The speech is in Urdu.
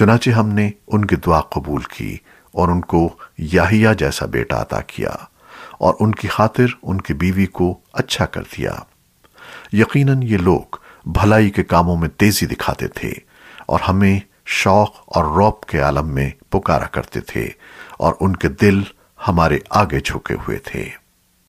چنانچہ ہم نے ان کی دعا قبول کی اور ان کو یاہیا جیسا بیٹا عطا کیا اور ان کی خاطر ان کی بیوی کو اچھا کر دیا۔ یقیناً یہ لوگ بھلائی کے کاموں میں تیزی دکھاتے تھے اور ہمیں شوق اور روب کے عالم میں پکارا کرتے تھے اور ان کے دل ہمارے آگے جھکے ہوئے تھے۔